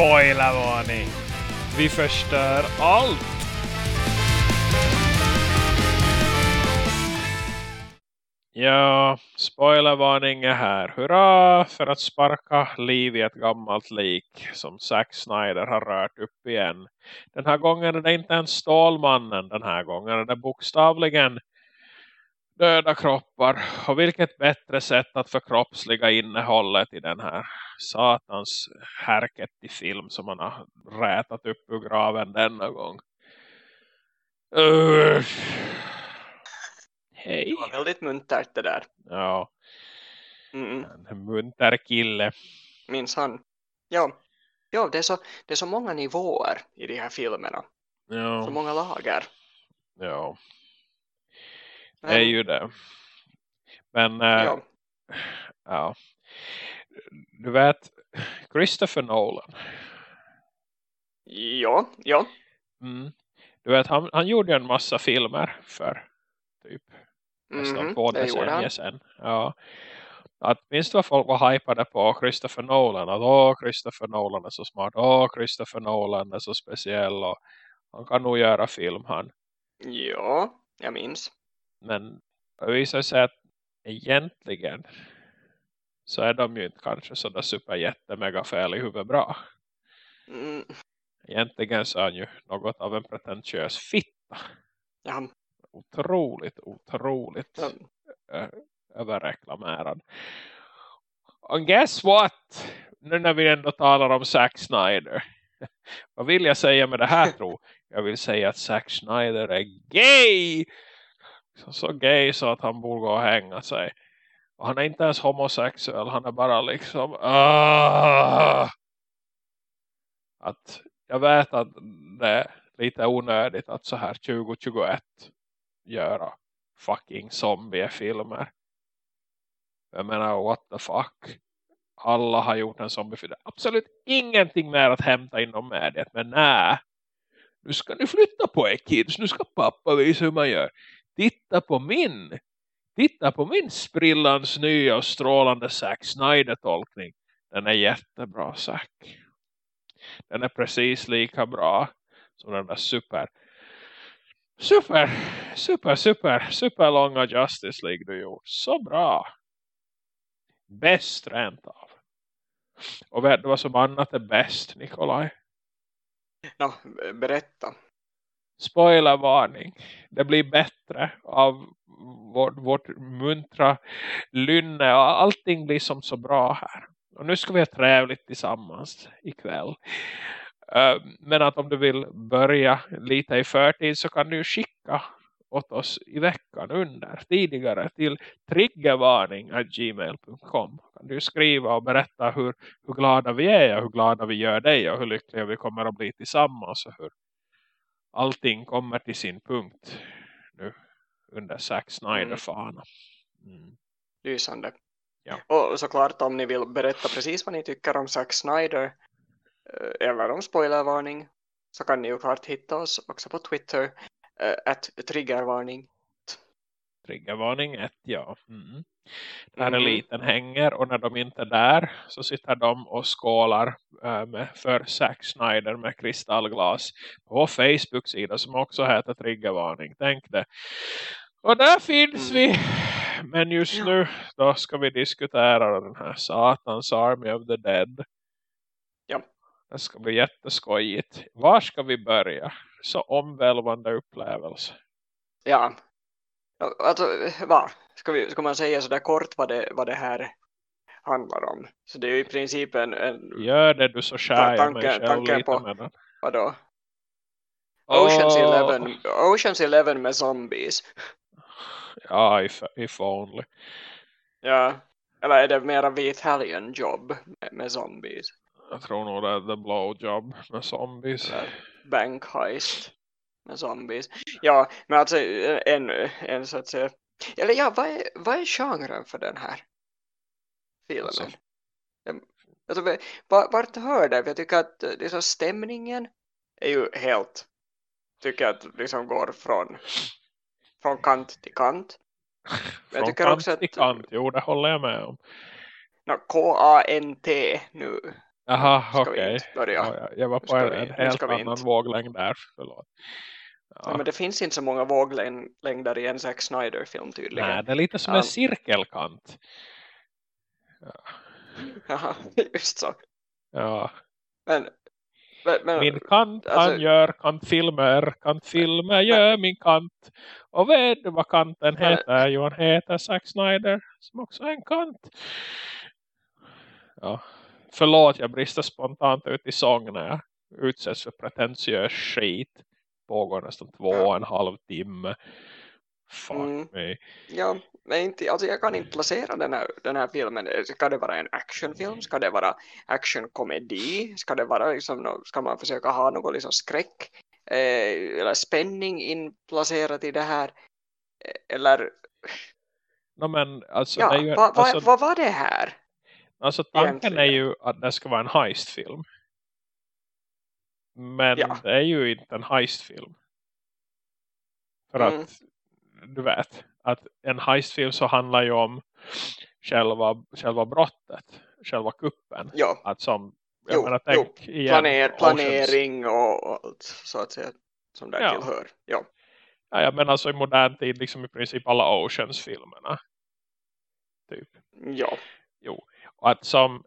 Spoilervarning! Vi förstör allt! Ja, spoilervarning är här. Hurra för att sparka liv i ett gammalt lik som Zack Snyder har rört upp igen. Den här gången är det inte ens Stålmannen. Den här gången är det bokstavligen döda kroppar. Och vilket bättre sätt att förkroppsliga innehållet i den här satans härket i film som man har rätat upp ur graven denna gång. Uh. Hej. Det var väldigt muntert det där. Ja. Mm. En munter kille. Minns han. Ja. Ja, det är, så, det är så många nivåer i de här filmerna. Ja. Så många lager. Ja. Det är ju det. Men äh, ja. ja. Du vet Christopher Nolan. ja, ja. Mm. Du vet han, han gjorde en massa filmer för typ nästan Mhm, två decennier sedan. Ja. Att minst vad folk var hypade på Christopher Nolan. Att åh Christopher Nolan är så smart. Åh Christopher Nolan är så speciell. Och han kan nog göra film han. Ja, jag minns. Men det visar sig att egentligen så är de ju inte kanske sådär super jättemega fel i huvudet bra. Mm, Egentligen så är han ju något av en pretentiös fitta. ja, Otroligt, otroligt ja, äh, överreklamerad. Och guess what? Nu när vi ändå talar om Zack Snyder. Vad vill jag säga med det här tro? Jag vill säga att Zack Snyder är gay! Så, så gay så att han borde gå och hänga sig. Och han är inte ens homosexuell. Han är bara liksom... Uh, Att jag vet att det är lite onödigt att så här 2021 göra fucking zombiefilmer. Jag menar, what the fuck? Alla har gjort en zombiefilm. Absolut ingenting mer att hämta inom mediet. Men nej. Nu ska ni flytta på er kids. Nu ska pappa visa hur man gör. Titta på min. Titta på min sprillans nya och strålande Zack Snyder-tolkning. Den är jättebra, Zack. Den är precis lika bra som den där super super, super, super, super långa Justice League du gjort. Så bra. Bäst rent av. Och vet du vad som annat är bäst, Nikolaj? Nå, berätta. Spoilervarning. Det blir bättre av vårt, vårt muntra lynne och allting blir som så bra här. Och nu ska vi ha trevligt tillsammans ikväll. Ehm, men att om du vill börja lite i förtid så kan du skicka åt oss i veckan under tidigare till triggervarning.gmail.com kan du skriva och berätta hur, hur glada vi är och hur glada vi gör dig och hur lyckliga vi kommer att bli tillsammans och hur allting kommer till sin punkt nu under Zack Snyder-fana. Mm. Lysande. Ja. Och såklart om ni vill berätta precis vad ni tycker om Zack Snyder eh, eller om spoilervarning så kan ni ju klart hitta oss också på Twitter att triggervarning. Triggervarning 1, ja. Mm. Där Mhm. eliten hänger och när de inte är där så sitter de och skålar äh, med, för Zack Snyder med kristallglas på vår Facebook-sida som också heter Triggervarning. Tänk det. Och där finns Mm. vi. Men just Ja. nu då ska vi diskutera den här Satans Army of the Dead. Ja. Det ska bli jätteskojigt. Var ska vi börja? Så omvälvande upplevelse. Ja. Alltså, va? Ska, vi, ska man säga sådär kort vad det, vad det här handlar om? Så det är ju i princip en, en Gör det du så skär tanken- tanken på- med den. vadå? Oceans, Åh, 11, Oceans 11 med zombies. Ja, if, if only. Ja. Eller är det mera vit helgen jobb med, med zombies? Jag tror nog det är the blowjob med zombies. Bank heist med zombies. Ja, men alltså en, en så att säga. Eller ja, vad är, vad är genren för den här filmen? Alltså. Alltså, vart hör det? Jag tycker att eh, liksom, stämningen är ju helt, tycker jag att liksom går från, från kant till kant. jag Från tycker kant också att- till kant. Jo, det håller jag med om. No, K-A-N-T nu Jaha, okej. Ja, jag- jag var på en, en helt annan våglängd där. Förlåt. Ja. Ja. men det finns inte så många våglängder i en Zack Snyder-film tydligen. Nej, det är lite som Ja. en cirkelkant. Jaha, just så. Ja. Men, men, men Min kant han alltså- gör kantfilmer, kantfilmer gör min kant. Och vet du vad kanten Men- heter? Jo, han heter Zack Snyder som också är en kant. Ja. Förlåt, jag brister spontant ut i sång när jag utsätts för pretentiös skit. Pågår nästan två och en halv timme. Fuck Mm. me. Ja, men inte, alltså jag kan inte placera den här, den här filmen. Ska det vara en actionfilm? Ska det vara actionkomedi? Ska det vara liksom, ska man försöka ha något liksom skräck eh, eller spänning inplacerat i det här? Eller, No, men alltså, ja, ju, vad va, alltså, vad var det här? alltså tanken egentligen? är ju att det ska vara en heistfilm. Men Ja. det är ju inte en heistfilm. För Mm. att du vet att en heistfilm så handlar ju om själva, själva brottet, själva kuppen. Ja, Att som, jag Jo, menar, jo. igen, planer, planering och, och allt så att säga som där Ja. tillhör. Ja. Ja, ja, men alltså i modern tid liksom i princip alla Oceans-filmerna. Typ. Ja. Jo. Och att som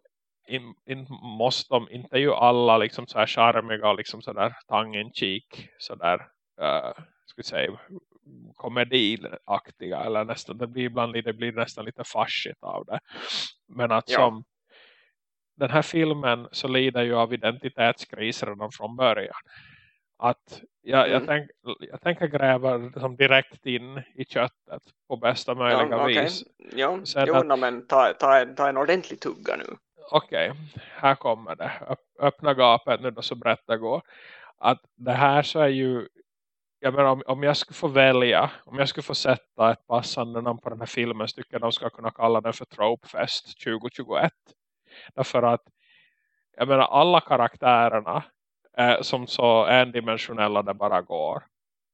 in, in, måste de, inte ju alla liksom så här charmiga och liksom så där tongue-in-cheek så där uh, ska vi säga komediaktiga eller nästan, det blir ibland det blir nästan lite farsigt av det. Men att Ja. som den här filmen så lider ju av identitetskris redan från början. Att jag, jag, Mm. tänk, jag tänker gräva liksom direkt in i köttet på bästa möjliga Ja, okej. vis. Ja, jo, att- no, men ta, ta, ta en ordentlig tugga nu. Okej, här kommer det. Öppna gapet nu då så berätta går. Att det här så är ju jag menar, om, om jag skulle få välja, om jag skulle få sätta ett passande namn på den här filmen så tycker jag de ska kunna kalla den för Tropefest 2021. Därför att jag menar alla karaktärerna är som så endimensionella det bara går.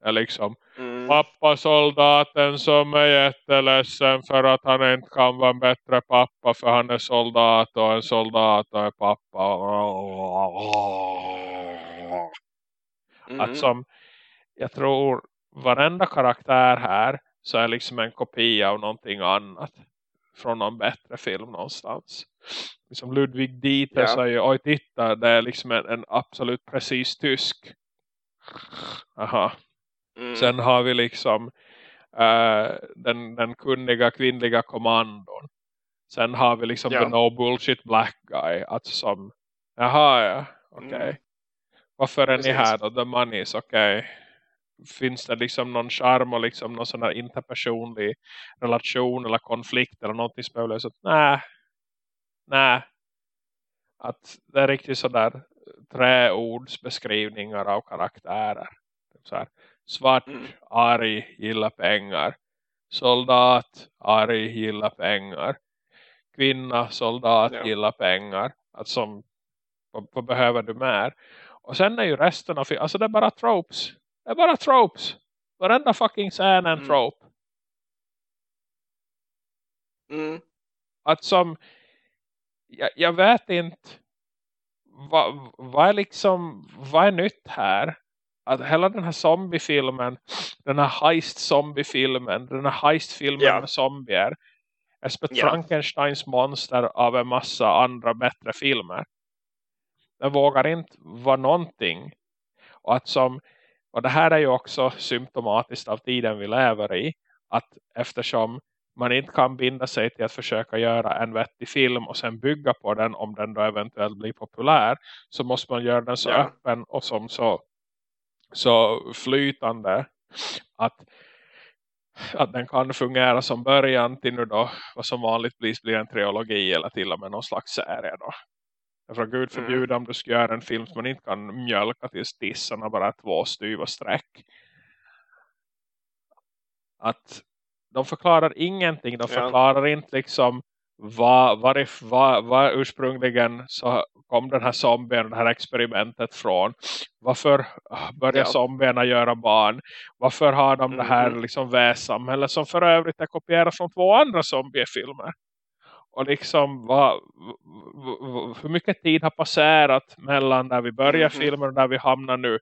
Är liksom Mm pappa soldaten som är jätteledsen för att han inte kan vara en bättre pappa för han är soldat och en soldat och är pappa. Mm. Att som jag tror varenda karaktär här så är liksom en kopia av någonting annat från någon bättre film någonstans. Liksom Ludwig Dieter Ja. säger, oj titta det är liksom en, en absolut precis tysk. Aha. Mm. Sen har vi liksom eh, den, den kunniga kvinnliga kommandon. Sen har vi liksom Ja. the no bullshit black guy. Alltså som, jaha ja, okej. Mm. Varför är ni Precis. här då? The money is okej. Finns det liksom någon charm och liksom någon sån här interpersonlig relation eller konflikt eller någonting som behöver lösas? Nej. Nej. Att det är riktigt sådär träordsbeskrivningar av karaktärer. Typ Så här, svart, Mm. arg, gillar pengar. Soldat, arg, gillar pengar. Kvinna, soldat, Ja. gillar pengar. Att som, vad, vad behöver du mer? Och sen är ju resten av alltså det är bara tropes. Det är bara tropes. Varenda fucking scen är en Mm. trope. Mm. Att som, jag, jag vet inte, vad, vad är liksom, vad är nytt här? Att hela den här zombiefilmen, den här heist-zombiefilmen, den här heist-filmen Ja. med zombier, är som Ja. Frankensteins monster av en massa andra bättre filmer. Den vågar inte vara någonting. Och att som, och det här är ju också symptomatiskt av tiden vi lever i, att eftersom man inte kan binda sig till att försöka göra en vettig film och sen bygga på den om den då eventuellt blir populär så måste man göra den så Ja. öppen och som så, så flytande att, att den kan fungera som början till nu då vad som vanligtvis blir en trilogi eller till och med någon slags serie då. För Gud Mm. förbjuda om du ska göra en film som man inte kan mjölka tills tissarna bara är två styva streck. Att de förklarar ingenting. De Ja. förklarar inte liksom vad, varif, vad, vad ursprungligen så kom den här zombien, det här experimentet från. Varför börjar Ja. zombierna göra barn? Varför har de det här Mhm. liksom väsamhället som för övrigt är kopierat från två andra zombiefilmer? och liksom vad, hur mycket tid har passerat mellan där vi börjar Mhm. filmen och där vi hamnar nu.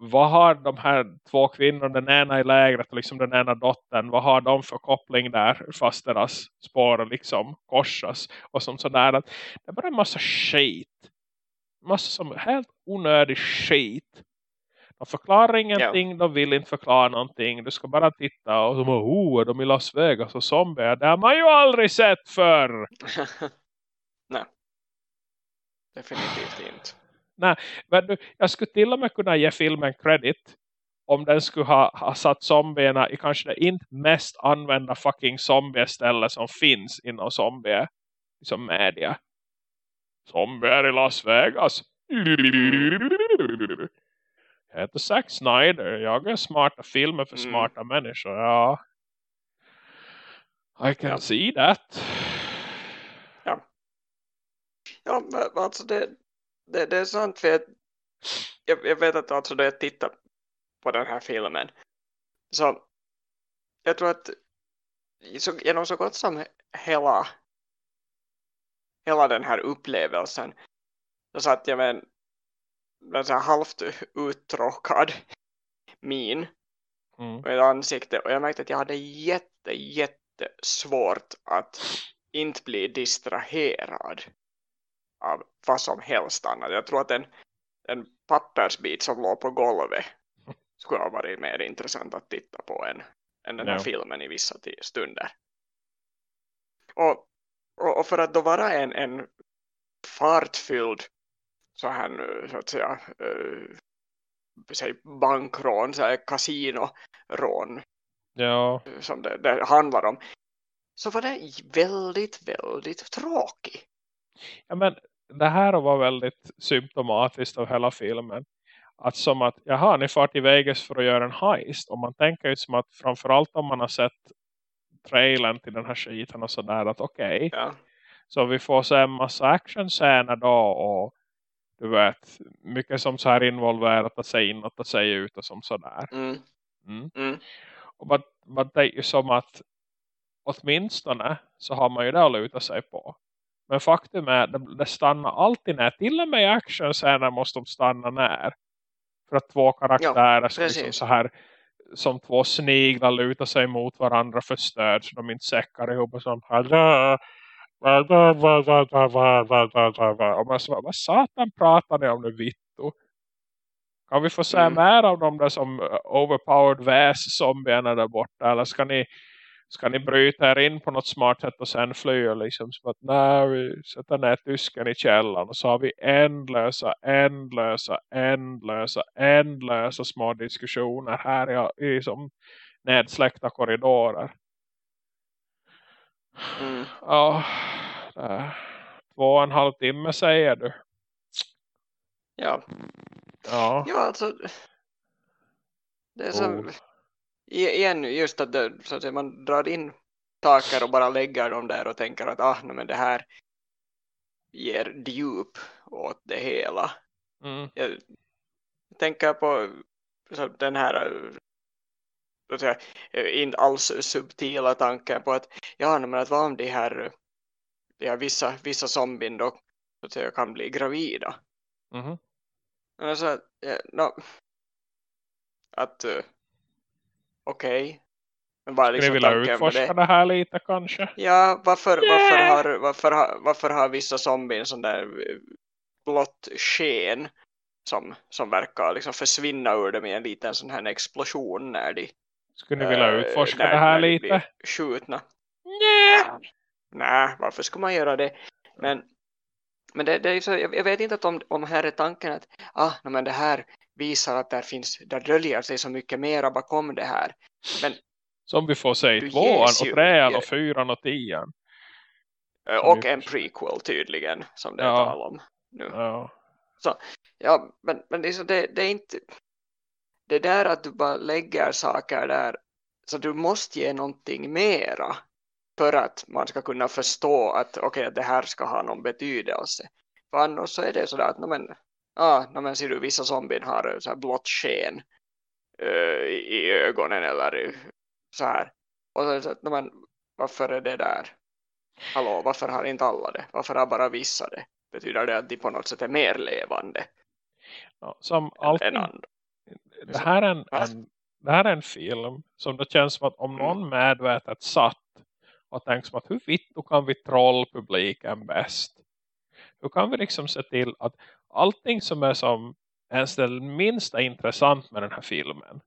Vad har de här två kvinnorna, den ena i lägret och liksom den ena dottern, vad har de för koppling där fast deras spår liksom korsas och som sådär att det är bara en massa skit. Massa som helt onödig skit. De förklarar ingenting, de vill inte förklara någonting. Du ska bara titta och de bara, oh, är de i Las Vegas och zombier? Det har man ju aldrig sett förr. Nej. Definitivt inte. Men du, jag skulle till och med kunna ge filmen credit om den skulle ha, ha satt zombierna i kanske det inte mest använda fucking zombie-ställe som finns inom zombie som media. Zombier i Las Vegas. Jag heter Zack Snyder. Jag gör smarta filmer för Mm. smarta människor. Ja. I can Ja. see that. Ja, men alltså det, det, det är sant för jag, jag, jag vet att alltså när jag tittar på den här filmen så jag tror att så, genom så gott som hela hela den här upplevelsen så satt jag med en, en så här halvt uttråkad min Mm. på ett ansikte och jag märkte att jag hade jätte, jätte svårt att inte bli distraherad av vad som helst annat. Jag tror att en, en pappersbit som låg på golvet skulle ha varit mer intressant att titta på än, än den här Ja. filmen i vissa stunder. Och, och, och för att då vara en, en fartfylld så här nu, så att säga säg bankrån, så här kasinorån Ja. som det, det handlar om så var det väldigt, väldigt tråkigt. Ja, men det här var väldigt symptomatiskt av hela filmen. Att som att, jaha, ni far till Vegas för att göra en heist. Och man tänker ju som att framförallt om man har sett trailern till den här skiten och sådär att okej. Ja. Så vi får se en massa actionscener då och du vet, mycket som så här involverat att säga inåt och säga ut och som sådär. Mm, Mm. mm, Och det är ju som att åtminstone så har man ju det att luta sig på. Men faktum är att det, stannar alltid när. Till och med i actionscener måste de stanna när. För att två karaktärer ska liksom så här som två sniglar luta sig mot varandra för stöd så de inte säckar ihop och sånt här. Och man så, vad satan pratar ni om nu vittu? Kan vi få se Mm. mer av de där som uh, overpowered väs-zombierna där borta? Eller ska ni, ska ni bryta er in på något smart sätt och sen fly? Liksom, som att nej, vi sätter ner tysken i källan. Och så har vi ändlösa, ändlösa, ändlösa, ändlösa små diskussioner här i, i som nedsläckta korridorer. mm. Ja, två och en halv timme säger du. Ja. Ja, ja, alltså det är som Oh. Igen just att, det, så att säga, man drar in saker och bara lägger dem där och tänker att ah, nej, men det här ger djup åt det hela. mm, Jag tänker på så den här så att säga, eh, inte alls subtila tanken på att ja, men att vad om de här, de här vissa, vissa zombien då så att säga, kan bli gravida. mhm. Alltså, ja, no, att okej. Men bara Skulle liksom utforska det. det här lite kanske? Ja, varför, Yeah! varför, har, varför, har, varför har vissa zombien sån där eh, blått sken som, som verkar liksom försvinna ur dem i en liten sån här explosion när de, Skulle ni vilja eh, utforska när, det här de lite? skjutna. Nej. Nej, varför ska man göra det? Men, men det, det är så, jag, jag vet inte att om, om här är tanken att ah, no, men det här visar att där finns, där döljer sig så mycket mera bakom det här. Men, Som vi får se i tvåan och trean och fyran och tian. eh, och en prequel tydligen, som det är Ja. tal om nu. Ja. Ja, men, men det, är så det, det är inte det där att du bara lägger saker där så du måste ge någonting mera för att man ska kunna förstå att okej, att det här ska ha någon betydelse. För annars så är det sådär att no, men, ah, no, men ser du vissa zombien har så här blått sken eh, i, i ögonen eller så här. Och så så no, men, varför är det där? hallå, varför har inte alla det? Varför har bara vissa det? Betyder det att de på något sätt är mer levande Ja, som alltid, det, här är en, en, det här är en film som det känns som att om Mm. någon medvetet satt och tänkt som att hur vitt kan vi troll publiken bäst? Hur kan vi liksom se till att allting som är som ens det minsta intressant med den här filmen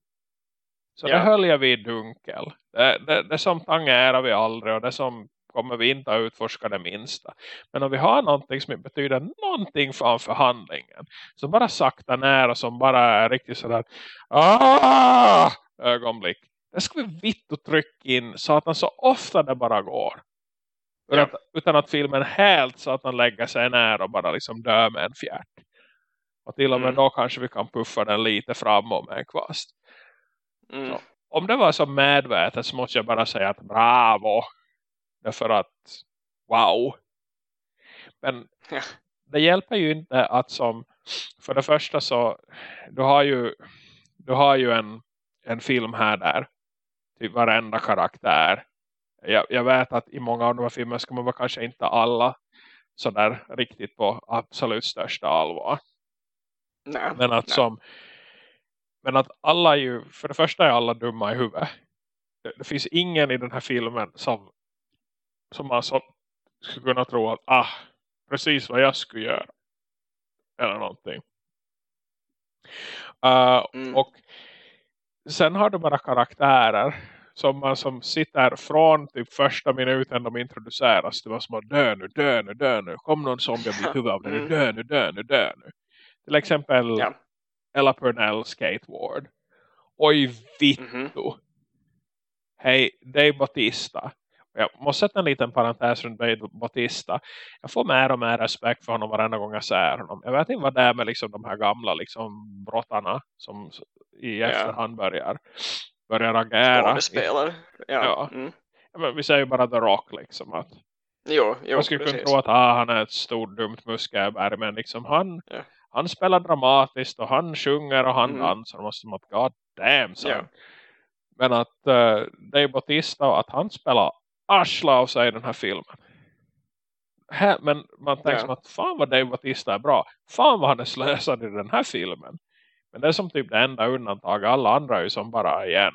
så Ja. det höll jag vid dunkel. Det, det, det som tangerar vi aldrig och det som kommer vi inte att utforska det minsta. Men om vi har någonting som betyder någonting framför handlingen. Som bara sakta och som bara är riktigt sådär. Ah! Ögonblick. Det ska vi vitt och trycka in så att den så ofta det bara går. Utan, Ja. att, utan att filmen helt så att den lägger sig ner och bara liksom dör med en fjärt. Och till och med Mm. då kanske vi kan puffa den lite framåt med en kvast. Mm. Om det var så medvetet så måste jag bara säga att bravo. Därför att wow. Men Ja. det hjälper ju inte att som för det första så du har ju du har ju en, en film här där typ varenda karaktär. Jag, jag vet att i många av de här filmerna ska man kanske inte alla så där riktigt på absolut största allvar. Nej. Men att Nej. som men att alla är ju, för det första är alla dumma i huvudet. Det, det finns ingen i den här filmen som som man så skulle kunna tro att ah, precis vad jag skulle göra. Eller någonting. Uh, Mm. Och sen har du bara karaktärer som man som sitter från typ första minuten de introduceras. Det var som att dö nu, dö nu, dö nu. Kom någon zombie och blir huvud av det Mm. dö nu, dö nu, dö nu. Till exempel Ja. Ella Purnell Skateboard. Oj vittu. Mhm. Hej, Dave Bautista. Jag måste sätta en liten parentes runt Dave Bautista. Jag får mer och mer respekt för honom varenda gång jag ser honom. Jag vet inte vad det är med liksom de här gamla liksom brottarna som i efterhand börjar, börjar agera. Skådespelare. Ja. Ja. Mm. Men vi säger ju bara The Rock liksom. Att Jo, jo man skulle kunna precis. tro att ah, han är ett stort dumt muskelberg. Men liksom han, Ja. han spelar dramatiskt och han sjunger och han Mm. dansar. Och man som att god damn son. Ja. Men att uh, Dave Bautista och att han spelar arsla av sig i den här filmen. Här, men man tänker Ja. som att fan vad Dave Bautista är bra. Fan vad han är slösad i den här filmen. Men det är som typ det enda undantag. Alla andra är ju som bara igen.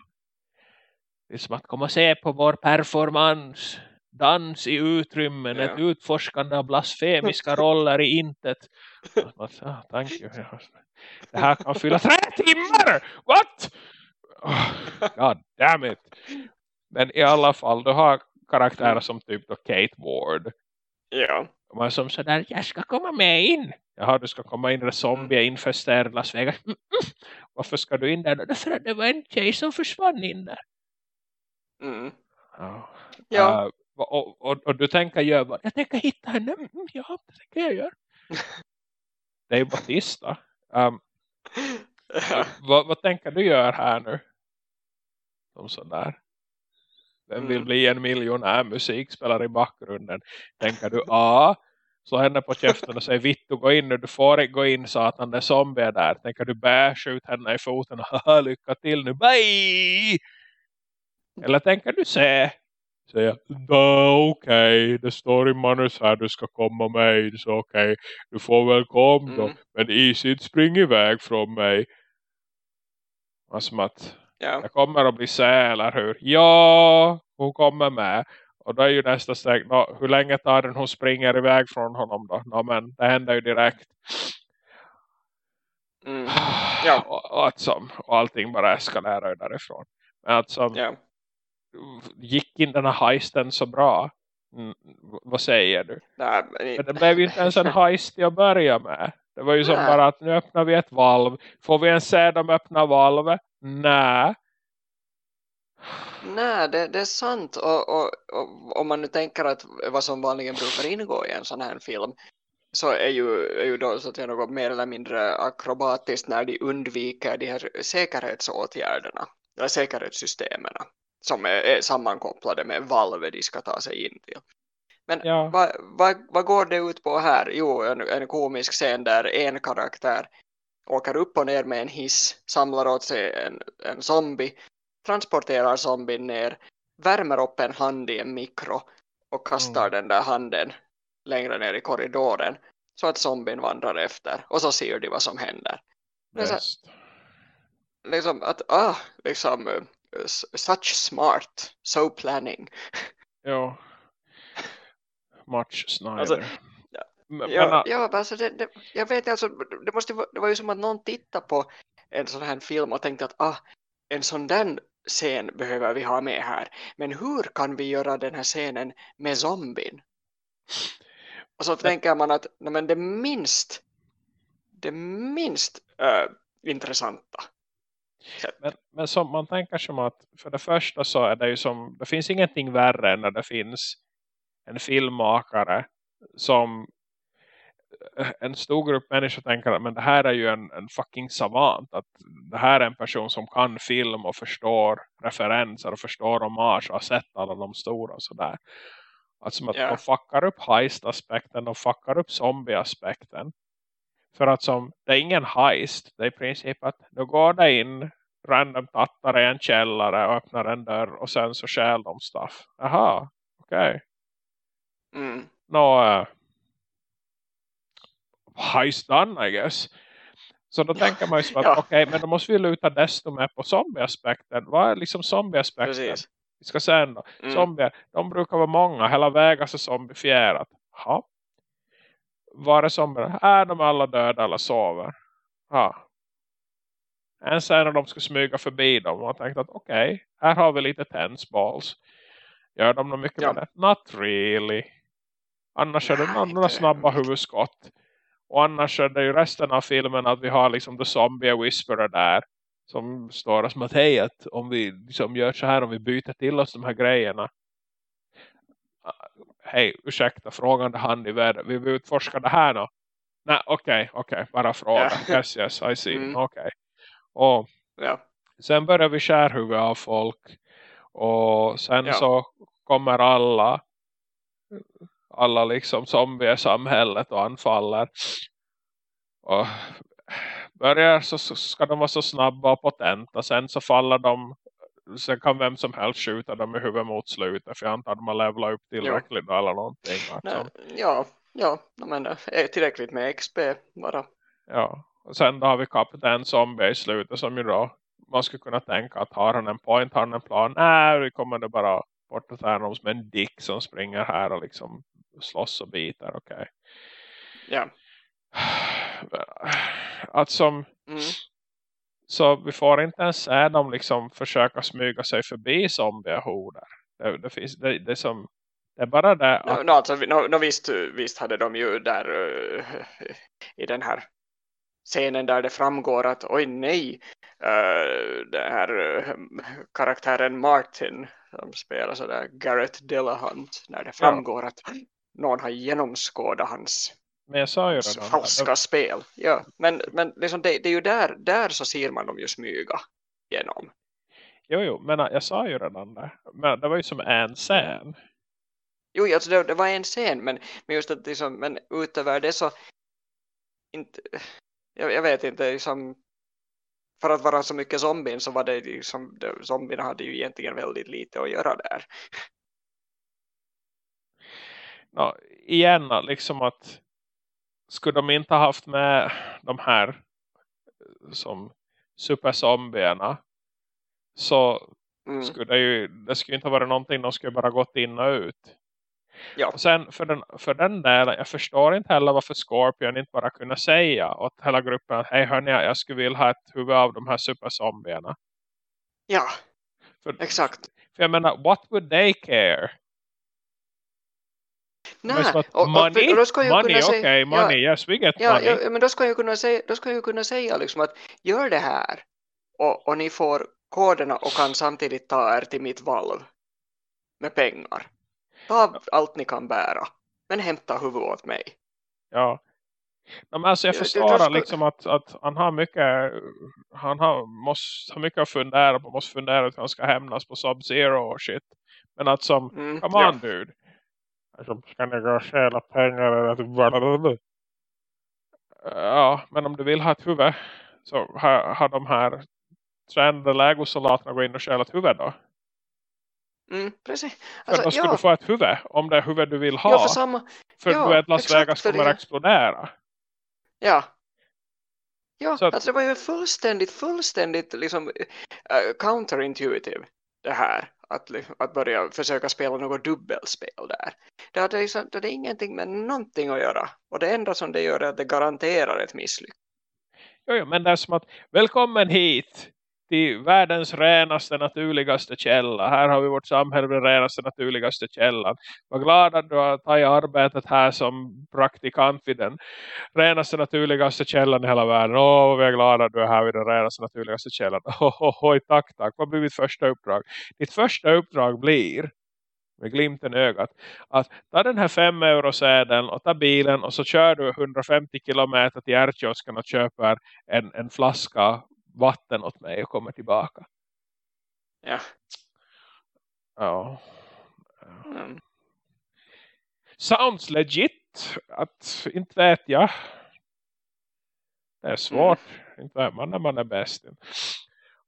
Det är som att komma och se på vår performance. Dans i utrymmen. Ja. Ett utforskande av blasfemiska roller i intet. Att, ah, thank you. Det här kan fylla tre timmar! What? Oh, God damn it. Men i alla fall, du har karaktärer som typ då Kate Ward. Ja. Och man som sådär, jag ska komma med in. Jaha, du ska komma in i det zombie infesterade Las Vegas. Mm, mm. Varför ska du in där? Därför att det var en tjej som försvann in där. Mm. Ja. Ja. Eh, och, och, och du tänker göra, jag tänker hitta henne. Mm, ja, det tänker jag göra. Det är Batista. Um, vad, vad tänker du göra här nu? Som sådär. Vem vill Mm. bli en miljonär musikspelare i bakgrunden? Tänker du A. Slå henne på käften och säg vitt och gå in nu. Du får inte gå in så att han är zombie är där. Tänker du B. Skjut henne i foten. Haha, lycka till nu. Bye! Eller tänker du C. Säga, "Da, okej, det står i manus här du ska komma med, så okej, du får väl komma då, Mm. men Isid spring iväg från mig. Och som att, Ja. jag kommer att bli säl, eller hur? Ja, hon kommer med. Och då är ju nästa steg, nå, hur länge tar den hon springer iväg från honom då? Nå, men det händer ju direkt. Mm. Ja. och, och, att som, och allting bara eskalerar därifrån. Men att som, Ja. gick in den här heisten så bra? Mm, vad säger du? Nej, men Men det blev ju inte ens en heist att börja med. Det var ju som Nej. bara att nu öppnar vi ett valv. Får vi en se dem öppna valvet? Nej. Nej, det, det är sant. Och, och, och om man nu tänker att vad som vanligen brukar ingå i en sån här film så är ju, är ju då så att säga något mer eller mindre akrobatiskt när de undviker de här säkerhetsåtgärderna eller säkerhetssystemen som är, är sammankopplade med valvet de ska ta sig in till. Men Ja. vad, vad, vad går det ut på här? Jo, en, en komisk scen där en karaktär åker upp och ner med en hiss, samlar åt sig en, en zombie, transporterar zombien ner, värmer upp en hand i en mikro och kastar Mm. den där handen längre ner i korridoren så att zombien vandrar efter och så ser de vad som händer. Bäst. Liksom att, ah, liksom eh, such smart, so planning. Ja. Much Snyder. Alltså, ja, men, Ja, alltså det, det, jag vet alltså, det, måste, det var ju som att någon tittade på en sån här film och tänkte att ah, en sån där scen behöver vi ha med här. Men hur kan vi göra den här scenen med zombien? Och så tänker man att nej, men det minst det minst äh, intressanta. Men, men som man tänker som att för det första så är det ju som det finns ingenting värre än när det finns en filmmakare som en stor grupp människor tänker att men det här är ju en, en fucking savant att det här är en person som kan film och förstår referenser och förstår hommage och har sett alla de stora och sådär. Alltså att Ja. de fuckar upp heist-aspekten, de fuckar upp zombie-aspekten. För att som, det är ingen heist. Det är i princip att du går det in random tattar i en källare och öppnar en dörr och sen så stjäl de stuff. Aha, okej. Mm. Nå, uh, heist done I guess. Så då tänker man ju som att Ja. okej, men då måste vi luta desto mer på zombie-aspekten. Vad är liksom zombie-aspekten? Precis. Vi ska se då. Mm. Zombier, de brukar vara många. Hela Vegas är zombifierat. Ja. Var är zombier? Är de alla döda eller sover? Ja. En sen när de ska smyga förbi dem. Och tänkte att okej, här har vi lite tense balls. Gör de något mycket Ja. med det? Not really. Annars är det Nej, några, snabba huvudskott. Och annars är det ju resten av filmen att vi har liksom The Zombie Whisperer där. Som står som att hej att om vi liksom gör så här om vi byter till oss de här grejerna. Ah, Hej, ursäkta, frågande hand i vädret. Vi vill utforska det här nu. Nej, okej, okej, bara fråga. Ja. Yes, yes, I see. Mm. Okej. Och Ja. sen börjar vi skärhuvud av folk. Och sen Ja. så kommer alla alla liksom zombier samhället och anfaller. Och börjar så, så ska de vara så snabba och potenta. Sen så faller de sen kan vem som helst skjuta dem i huvudet mot slutet. För jag antar att de har levlat upp tillräckligt eller någonting. Nej, ja, ja, men det är tillräckligt med XP bara. Ja. Och sen då har vi kapten zombie i slutet som ju då man skulle kunna tänka att har han en point, har han en plan? Nej, vi kommer det bara bort ta honom som en dick som springer här och liksom slåss och biter. Okej. Ja. Att som Mm. så vi får inte ens se dem liksom försöka smyga sig förbi zombiehorder. Det, det, finns, det, det, som, det är bara det No, att, no, alltså, no, no, visst, visst hade de ju där uh, i den här scenen där det framgår att oj nej, uh, den här uh, karaktären Martin som spelar sådär Garrett Dillahunt när det framgår att någon har genomskådat hans men jag sa ju redan falska det, spel. Ja, men, men liksom det, det är ju där, där så ser man dem ju smyga genom. jo, jo, men jag sa ju redan det. Men det var ju som en scen. Jo, alltså det, det var en scen, men, men just att liksom, men utöver det så inte, jag, jag vet inte, liksom, för att vara så mycket zombien så var det liksom, zombierna hade ju egentligen väldigt lite att göra där. Nå, igen, liksom att skulle de inte ha haft med de här eh, som superzombierna så Mm. skulle det ju det skulle inte vara någonting de skulle bara gått in och ut. Ja. Och sen för den, för den delen, jag förstår inte heller varför Scorpion inte bara kunde säga åt hela gruppen hej hörni, jag skulle vilja ha ett huvud av de här superzombierna. Ja, För, exakt. för jag menar, what would they care? Nej, att och, money, och då ska jag money, kunna okej, säga, money, ja, yes, we get ja, money. ja, men då ska jag kunna säga, då ska jag kunna säga liksom att gör det här och, och ni får koderna och kan samtidigt ta er till mitt valv med pengar. Ta allt ni kan bära, men hämta huvud åt mig. Ja. Ja, men alltså jag Ja, förstår ska- liksom att, att han har mycket han har, måste, har mycket att fundera på. Måste fundera att han ska hämnas på Sub-Zero och shit. Men att som, Mm, come ja. on dude. Alltså, ska ni gå och stjäla pengar eller att blablabla. Ja, men om du vill ha ett huvud så har, har de här tränade lägosoldaterna gå in och stjäla ett huvud då. Mm, precis. För Alltså, då ska ja, du få ett huvud om det är huvud du vill ha. ja, för samma, för ja, du vet Las Vegas för kommer det- explodera. ja. Ja, Så att- alltså det var ju fullständigt, fullständigt liksom uh, counterintuitive det här. Att, att börja försöka spela något dubbelspel där. Det hade, liksom, det hade ingenting med någonting att göra. Och det enda som det gör är att det garanterar ett misslyckande. Jo, jo, men det är som att välkommen hit till världens renaste naturligaste källa. Här har vi vårt samhälle med renaste naturligaste källan. Var glad att du har tagit arbetet här som praktikant vid den renaste naturligaste källan i hela världen. Åh, vi är glada att du är här vid den renaste naturligaste källan. Oh, oh, oh, tack, tack. Vad blir mitt första uppdrag? Ditt första uppdrag blir med glimten i ögat att ta den här 5 euro och ta bilen och så kör du 150 kilometer till ärkiosken och köper en, en flaska vatten åt mig och kommer tillbaka. Ja. Ja. Mm. Sounds legit. Att, inte vet jag. Det är svårt. Inte vet man när man är bäst.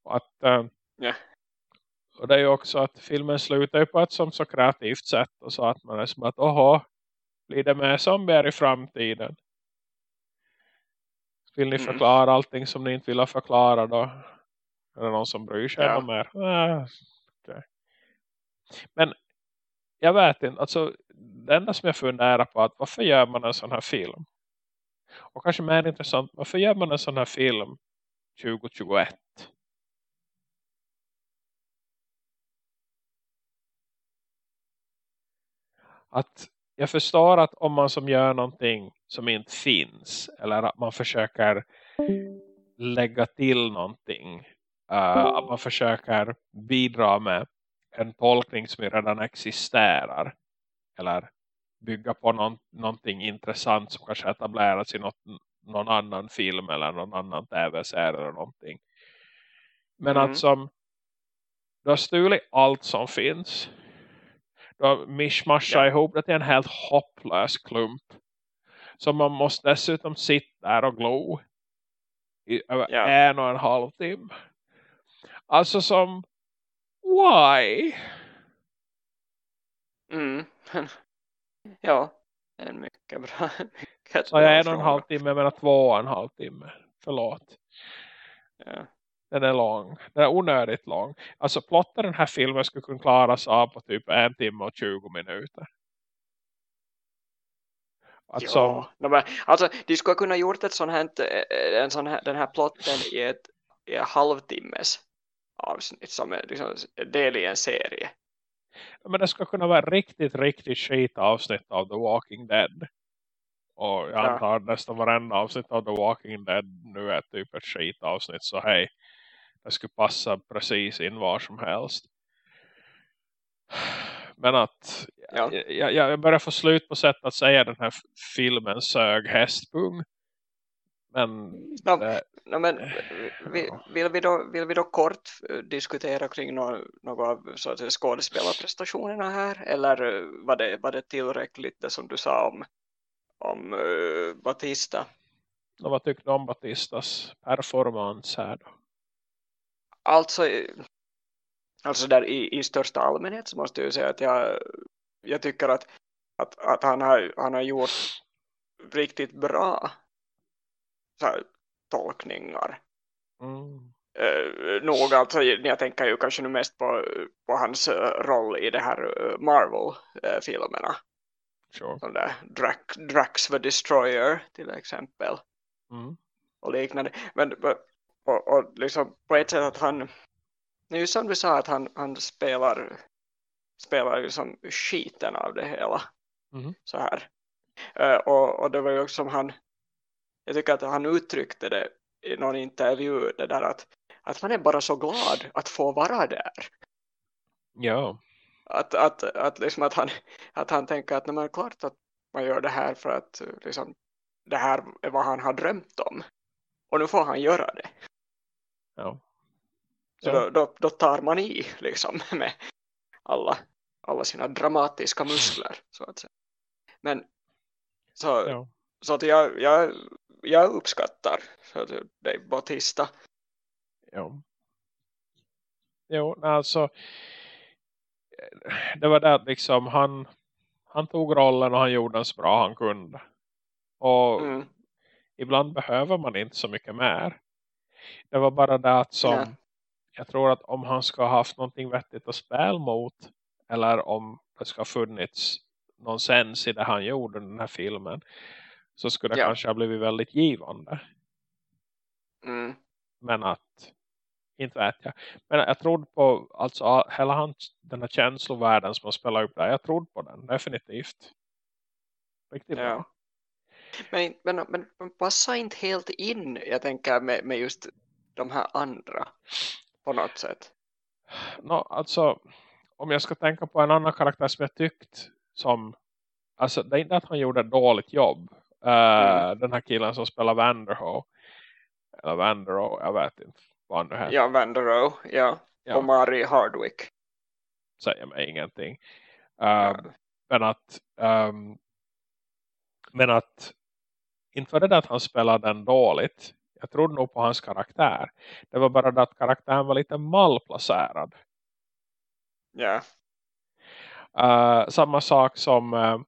Och, att, eh, Ja. och det är ju också att filmen slutar på ett som så kreativt sätt. Och så att man är som att, åhå, blir det med zombier i framtiden? Vill ni Mm. förklara allting som ni inte vill förklara då? Är det någon som bryr sig Ja. mer? Okej. Men jag vet inte. Alltså, det enda som jag funderar på är att varför gör man en sån här film? Och kanske mer intressant, varför gör man en sån här film 2021? Att jag förstår att om man som gör någonting som inte finns eller att man försöker lägga till någonting uh, att man försöker bidra med en tolkning som redan existerar eller bygga på någon, någonting intressant som kanske etablerats i något, någon annan film eller någon annan tv-serie eller någonting. Men Mm. att som du har stulit allt som finns. Du har mishmashat Ja. ihop det till en helt hopplös klump. Så man måste dessutom sitta där och glo i över Ja. en och en halv timme. Alltså som why? Mm. ja, en mycket bra Så jag är en och en halv timme, menar två och en halv timme. Förlåt. Ja. Den är lång. Den är onödigt lång. Alltså plotten den här filmen skulle kunna klaras av på typ en timme och 20 minuter. Alltså, Ja, no, men, alltså de skulle kunna gjort ett sån här, eh, en sån här, den här plotten i ett, i ett halvtimmes avsnitt som är liksom del i en serie. men det ska kunna vara riktigt, riktigt skit avsnitt av The Walking Dead. Och jag Ja. antar nästan varenda avsnitt av The Walking Dead nu är typ ett skit avsnitt. Så hej, det skulle passa precis in var som helst. Men att Ja. jag, jag, jag börjar få slut på sätt att säga den här filmen sög hästpung. Men No, det, no, men vi, vill, vi då, vill vi då kort eh, diskutera kring något av så att säga, skådespelarprestationerna här? Eller eh, var det, var det tillräckligt det som du sa om, om uh, Batista? och vad tyckte du om Batistas performance här då? Alltså, eh, alltså där i, i största allmänhet så måste jag ju säga att jag, jag tycker att, att, att han, har, han har gjort riktigt bra här, tolkningar. Mm. Uh, nog alltså, jag tänker ju kanske nu mest på, på hans eh, roll i det här uh, Marvel-filmerna. Sure. Som där Drax, Drax the Destroyer till exempel. Mm. och liknande. Men och, och liksom på ett sätt att han, är ju som du sa att han, han spelar spelar ju som skiten av det hela. Mhm. Så här. Eh, och, och det var ju också som han, jag tycker att han uttryckte det i någon intervju, det där att, att man är bara så glad att få vara där. Ja. Att, att, att, liksom att, han, att han tänker att nej, men klart att man gör det här för att liksom, det här är vad han har drömt om. Och nu får han göra det. Ja. Så Ja. då, då, då tar man i liksom med alla, alla sina dramatiska muskler så att säga. Men så, Ja. så att jag, jag, jag uppskattar så att Dave Bautista. Jo. Jo, alltså det var det att liksom han, han tog rollen och han gjorde den så bra han kunde. Och Mm. ibland behöver man inte så mycket mer. Det var bara det att som, Ja. jag tror att om han ska ha haft någonting vettigt att spela mot eller om det ska ha funnits någon sens i det han gjorde den här filmen så skulle det Ja. kanske ha blivit väldigt givande. Mm. Men att, inte vet jag. Men jag trodde på, alltså hela hans, den här känslovärlden som han spelar upp där. Jag trodde på den, definitivt. Riktigt Ja. bra. Men, men, men men passa inte helt in, jag tänker med, med just de här andra på något sätt. Nå, alltså, om jag ska tänka på en annan karaktär som jag tyckt som, alltså det är inte att han gjorde ett dåligt jobb. Eh, Den här killen som spelar Vanderho. Eller Vanderho, jag vet inte vad han nu heter. Ja, Vanderow, ja. Ja. Och Mari Hardwick. Säger mig ingenting. Ja. Um, Men att ehm, men att inte var det att han spelade den dåligt. Jag trodde nog på hans karaktär. Det var bara det att karaktären var lite malplacerad. Ja. Uh, samma sak som uh,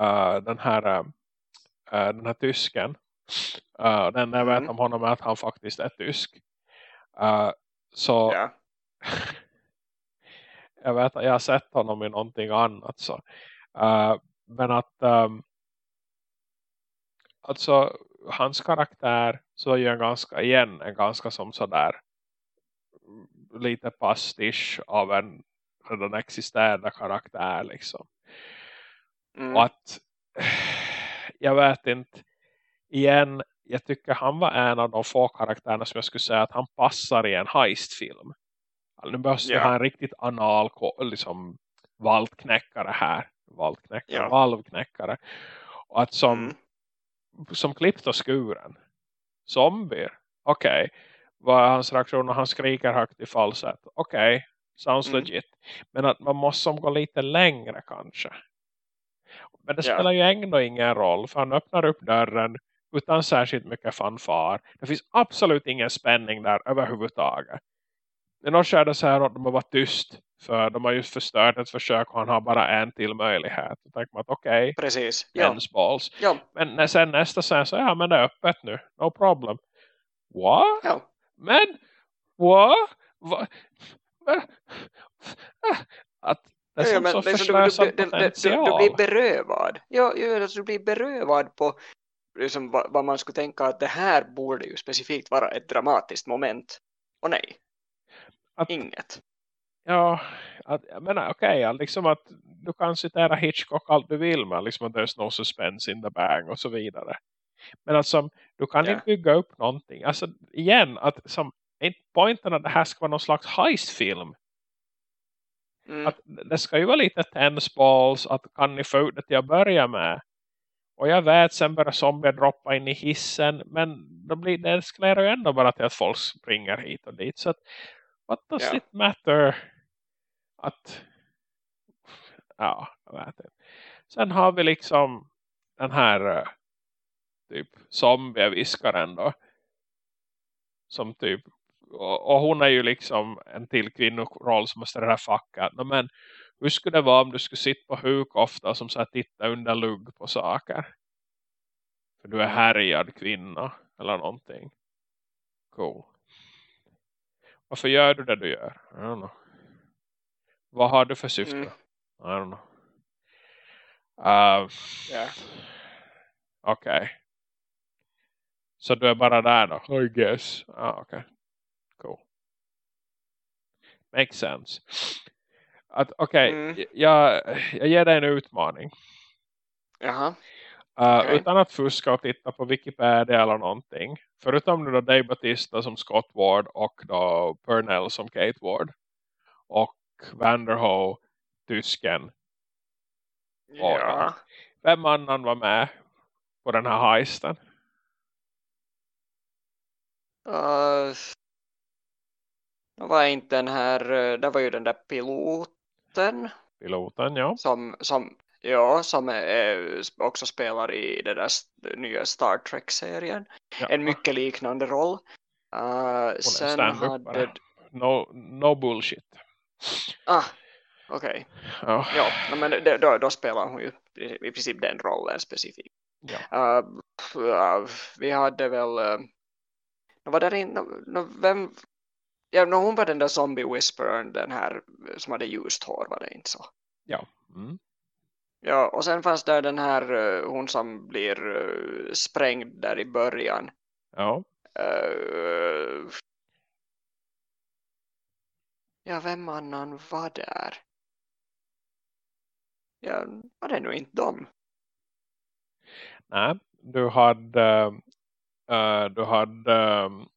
uh, den här uh, den här tysken. Uh, den jag vet Mm. om honom är att han faktiskt är tysk. Så ja. jag vet att jag har sett honom i någonting annat så. Men att um, alltså hans karaktär så är ju en ganska igen en ganska som sådär mm, lite pastisch av en redan existerande karaktär liksom. Mm. Och att jag vet inte igen, jag tycker han var en av de få karaktärerna som jag skulle säga att han passar i en heistfilm. Alltså, nu behövs vi Ja. ha en riktigt anal liksom valtknäckare här. Valtknäckare, Ja. valvknäckare. Och att som, Mm. Som klippt och skuren. Zombier. Okej. Vad är hans reaktion när han skriker högt i falsett? Okej. Sounds Mm. legit. Men att man måste som gå lite längre kanske. Men det Ja. spelar ju ändå ingen roll. För han öppnar upp dörren utan särskilt mycket fanfar. Det finns absolut ingen spänning där överhuvudtaget. I något skede så här att de har varit tyst. För de har just förstört ett försök och han har bara en till möjlighet. Då tänker man att okej, Precis. Ja. okay. Ja. Men när sen nästa sen så ja men det är öppet nu. No problem. What? ja. Men what? Va? Att det är Ja, men så förslösad du, du, du, du, blir berövad. Ja, ja alltså, du blir berövad på liksom, vad, vad man skulle tänka att det här borde ju specifikt vara ett dramatiskt moment. Och nej, Att- inget. Ja, att, jag menar okej, okay, liksom att du kan citera Hitchcock allt du vill med liksom att there's no suspense in the bang och så vidare. Men alltså, du kan Ja. inte bygga upp någonting. Alltså igen, att som, inte poängen att det här ska vara någon slags heistfilm. Mm. Att det ska ju vara lite tense balls, att kan ni få ut det till att börja med. Och jag vet, sen börjar zombier droppa in i hissen. Men då blir, det eskalerar ju ändå bara till att folk springer hit och dit. Så att, what does Ja. it matter? Att, ja, jag vet inte. Sen har vi liksom den här eh, typ zombieviskaren då. Som typ, och, och hon är ju liksom en till kvinnoroll som måste det facket. No, men hur skulle det vara om du skulle sitta på huk ofta som så här titta under lugg på saker? För du är härjad kvinna eller någonting. Cool. Varför gör du det du gör? Vad har du för syfte? Mm. I don't know. Uh, Ja. Okej. Så du är bara där då? I guess. Ah, okej. Cool. Makes sense. Att Okej, Mm. jag, jag ger dig en utmaning. Jaha. Uh, Okej. Utan att fuska och titta på Wikipedia eller någonting. Förutom nu då Dave Batista som Scott Ward och då Purnell som Kate Ward. Och Vanderho, tysken. Ja. Vem annan var med på den här heisten? Uh, det var inte den här, det var ju den där piloten Piloten, ja. som, som, ja, som är, också spelar i den där nya Star Trek-serien. ja. En mycket liknande roll. Uh, sen hade... No, no bullshit. Ah, okej. Ja. Ja, no, men då, då spelar hon ju i princip den rollen specifikt. Ja. Uh, ja, vi hade väl... Uh, var där in, no, vem, ja, no, hon var den där zombie whisperern, den här som hade ljust hår, var det inte så? Ja. Mm. Ja, och sen fanns där den här, uh, hon som blir uh, sprängd där i början. Ja. Uh, ja, vem annan var där? Ja, var det nog inte dem? Nej, du hade uh, du hade um,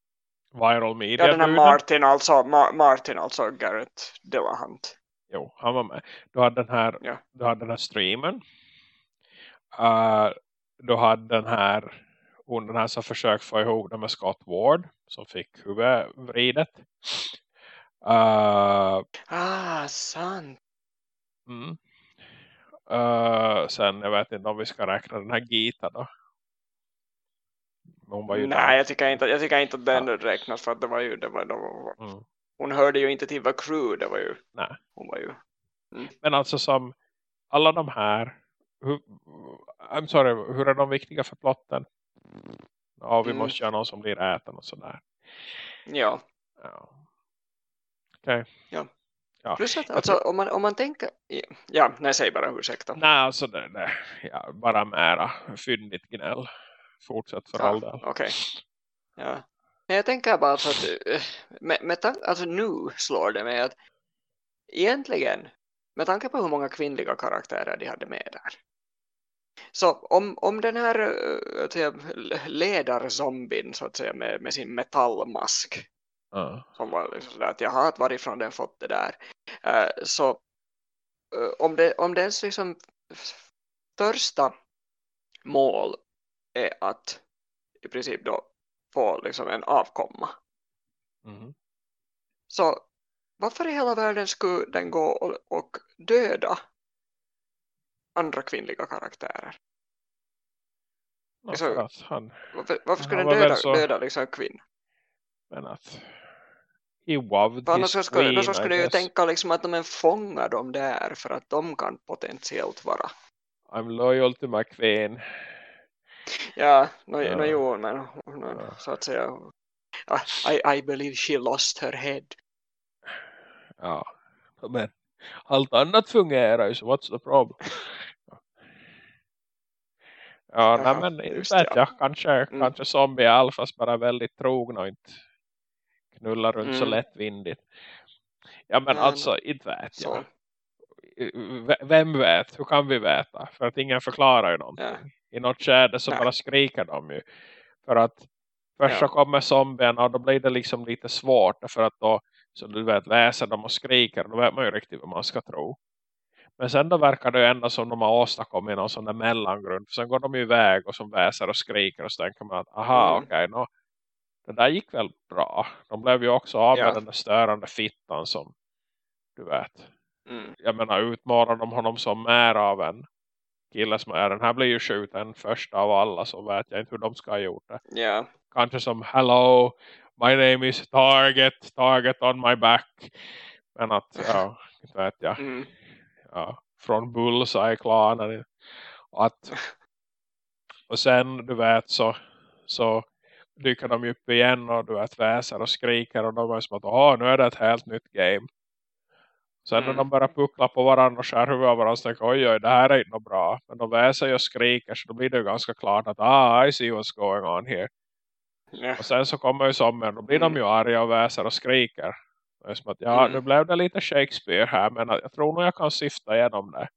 viral media. Ja, den här. Martin alltså, Ma Martin alltså Garrett Dillahunt. Jo, han var med. Du hade den här, Ja. du hade den här streamen. Uh, du hade den här hon den här som försökte få ihop det med Scott Ward som fick huvudvridet. Uh, Ah, sant. mm. uh, sen, jag vet inte om vi ska räkna den här Gita då. Där. Nej, jag tycker, inte, jag tycker inte att den räknas för att det var ju, det var, det var, Mm. hon hörde ju inte till vad crew, det var ju, Nej. hon var ju, Men alltså som alla de här hur, I'm sorry, hur är de viktiga för plotten? Ja, vi Mm. måste göra någon som blir äten och sådär. ja. Ja. Okej. Ja. Ja. Plus att alltså, om, man, om man tänker, ja, nej, säg bara ursäkta. Nej, alltså det, det ja, bara mera fyndigt gnäll. Fortsätt för all del. Okej. Ja. Men jag tänker bara så att med, med alltså nu slår det mig att egentligen med tanke på hur många kvinnliga karaktärer de hade med där. Så om, om den här eh, säga, ledarzombien så att säga med, med sin metallmask Ja. som var liksom sådär att jaha, att varifrån den fått det där. Eh, så eh, om, det, om dens liksom största mål är att i princip då få liksom en avkomma. Mhm. Så varför i hela världen skulle den gå och, och döda andra kvinnliga karaktärer? Alltså, för att han, Varför, varför skulle den döda, så- döda liksom kvinnor? Men att he loved annars his skulle, queen, skulle jag ju tänka liksom att de fångar dem där för att de kan potentiellt vara. I'm loyal to my queen. Ja, no, Ja. no, jo, men no, Ja. så att säga. I, I believe she lost her head. Ja, men allt annat fungerar ju så what's the problem? Ja, Jaha, nej, men just ja. jag. Kanske, Mm. kanske zombie alfas bara väldigt trogna och inte knullar runt så Mm. lättvindigt. Ja, men Nej, alltså, inte vet Så, jag. Vem vet? Hur kan vi veta? För att ingen förklarar ju någonting. ja. I något skede så Nej. bara skriker de ju. För att först Ja. så kommer zombierna och då blir det liksom lite svårt. För att då, så du vet, läser de och skriker. Då vet man ju riktigt vad man ska tro. Men sen då verkar det ju ändå som de har åstadkommit någon sån där mellangrund. För sen går de ju iväg och som väser och skriker. Och så tänker man att aha Mm. okej. nå det där gick väl bra. De blev ju också av med Ja. den där störande fittan som du vet. Mm. Jag menar utmålar de honom som mer av en kille som är den här blir ju skjuten först av alla så vet jag inte hur de ska ha gjort det. Ja. Kanske som hello my name is Target Target on my back men att ja, inte vet jag Mm. ja, från Bullseye-klanen att och sen du vet så så dyker de upp igen och du vet väser och skriker och de är som att åh nu är det ett helt nytt game sen när Mm. de börjar puckla på varandra och skär huvudet av varandra så tänker oj oj det här är inte bra men de väser och skriker så då blir det ganska klart att ah I see what's going on here Ja. och sen så kommer ju sommaren då blir de Mm. ju arga och väser och skriker det är som att ja Mm. nu blev det lite Shakespeare här men jag tror nog jag kan syfta igenom det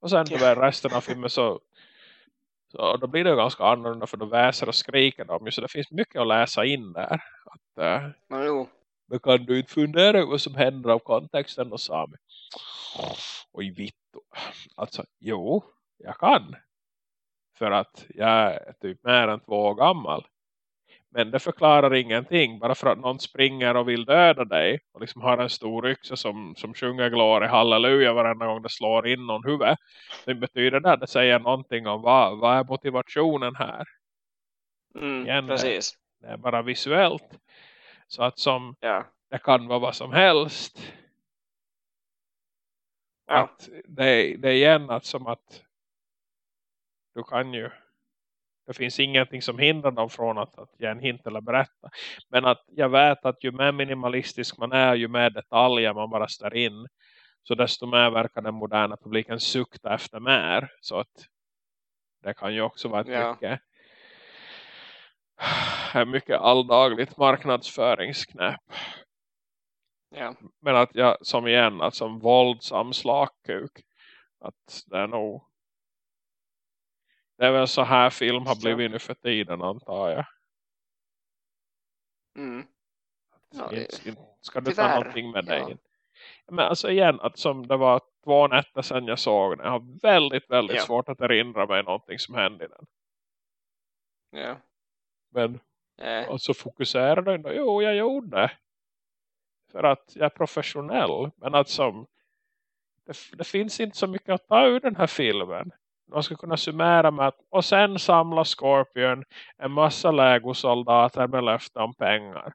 och sen vet resten av filmen så så då blir det ganska annorlunda för då väser och skriker de ju så det finns mycket att läsa in där att äh, Men jo. men kan du inte fundera över vad som händer av kontexten och Sami? Oj vittu. Alltså, jo, jag kan. För att jag är typ mer än två år gammal. Men det förklarar ingenting. Bara för att någon springer och vill döda dig. Och liksom har en stor yxa som, som sjunger glory halleluja varenda gång det slår in någon huvud. Det betyder det. Det säger någonting om vad, vad är motivationen här. Mm. Igen, Precis. Det är bara visuellt. Så att som Ja. det kan vara vad som helst. Ja. att det, det är igen att som att du kan ju det finns ingenting som hindrar dem från att, att ge en hint eller berätta. Men att jag vet att ju mer minimalistisk man är, ju mer detaljer man bara stär in. Så desto mer verkar den moderna publiken sukta efter mer. Så att det kan ju också vara ett Ja. mycket, mycket alldagligt marknadsföringsknäpp. Ja. Men att jag som igen, att som våldsam slakkuk. Att det är nog det är väl så här film har blivit nu för tiden antar jag. Mm. Ja, det- Ska du ta tyvärr, någonting med dig? ja. Men alltså igen, att som det var två nätter sedan jag såg den. Jag har väldigt, väldigt Ja. svårt att erinra mig någonting som hände i den. Ja. Men Eh, alltså fokuserade jag? Jo, jag gjorde det. För att jag är professionell. Men att som det, det finns inte så mycket att ta ur den här filmen. Man ska kunna summera med att och sen samlar Scorpion en massa legosoldater med löfte om pengar.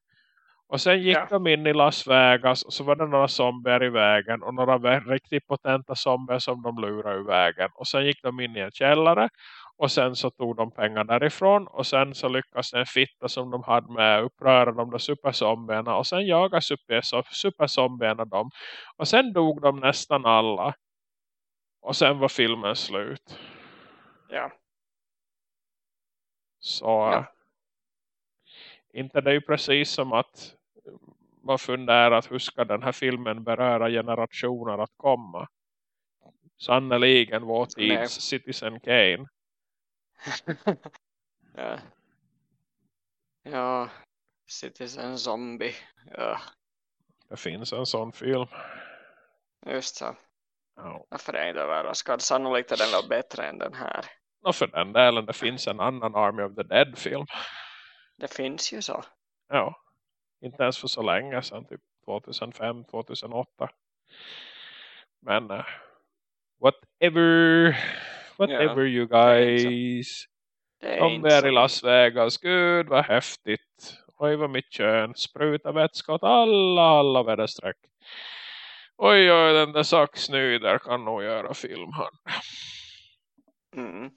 Och sen gick Ja. de in i Las Vegas och så var det några zombier i vägen och några riktigt potenta zombier som de lurade ur vägen. Och sen gick de in i en källare och sen så tog de pengar därifrån och sen så lyckas en fitta som de hade med uppröra de där superzombierna och sen jagar super, superzombierna dem. Och sen dog de nästan alla. Och sen var filmen slut. ja. Så Ja. inte det är ju precis som att man funderar att hur ska den här filmen beröra generationer att komma. Sannoliken vår tids Nej. Citizen Kane. ja. Ja. Citizen Zombie. Ja. Det finns en sån film. Just så. Ja. Varför är jag inte överraskad? Sannolikt är den väl bättre än den här. Och för den delen det finns en annan Army of the Dead film. Det finns ju så. Ja. Inte ens för så länge sedan. Typ 2005, 2008. Men uh, whatever. Whatever you inte så- guys. De inte är i Las Vegas. Gud vad häftigt. Oj vad mitt kön. Spruta vätska åt alla, alla väderstreck. Oj oj den där Zack Snyder kan nog göra film han. Mm.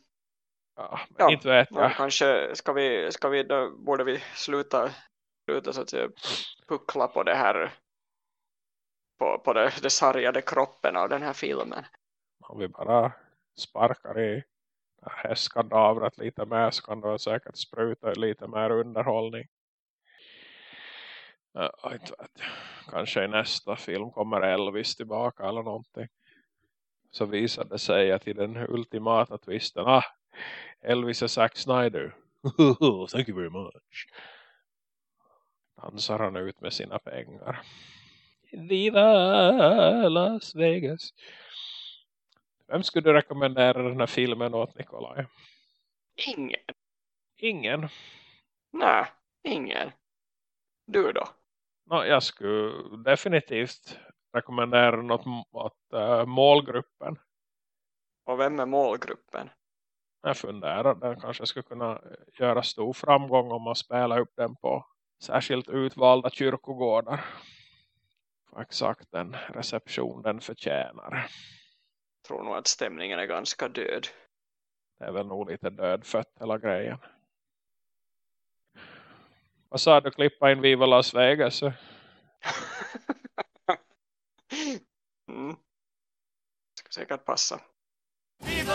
Ja, men Ja, inte vet Ja, jag. kanske ska vi, ska vi då, borde vi sluta, sluta så att säga, puckla på det här på, på det, det sargade kroppen av den här filmen. Om vi bara sparkar i hästkadavret lite mer så kan det säkert spruta lite mer underhållning. Inte vet. Kanske i nästa film kommer Elvis tillbaka eller någonting. Så visar det sig att i den ultimata twisten. Ah, Elvis är Zack Snyder. Thank you very much. Dansar han ut med sina pengar. Viva Las Vegas. Vem skulle du rekommendera den här filmen åt Nikolaj? Ingen. Ingen. Nej, ingen. Du då? Nå, jag skulle definitivt rekommendera något åt äh, målgruppen. Och vem är målgruppen? Jag funderar den kanske skulle kunna göra stor framgång om man spelar upp den på särskilt utvalda kyrkogårdar. Exakt den reception den förtjänar. Tror nog att stämningen är ganska död. Det är väl nog lite dödfött hela grejen. Vad sa du klippa in Viva Las Vegas? mm. Ska säkert passa. Viva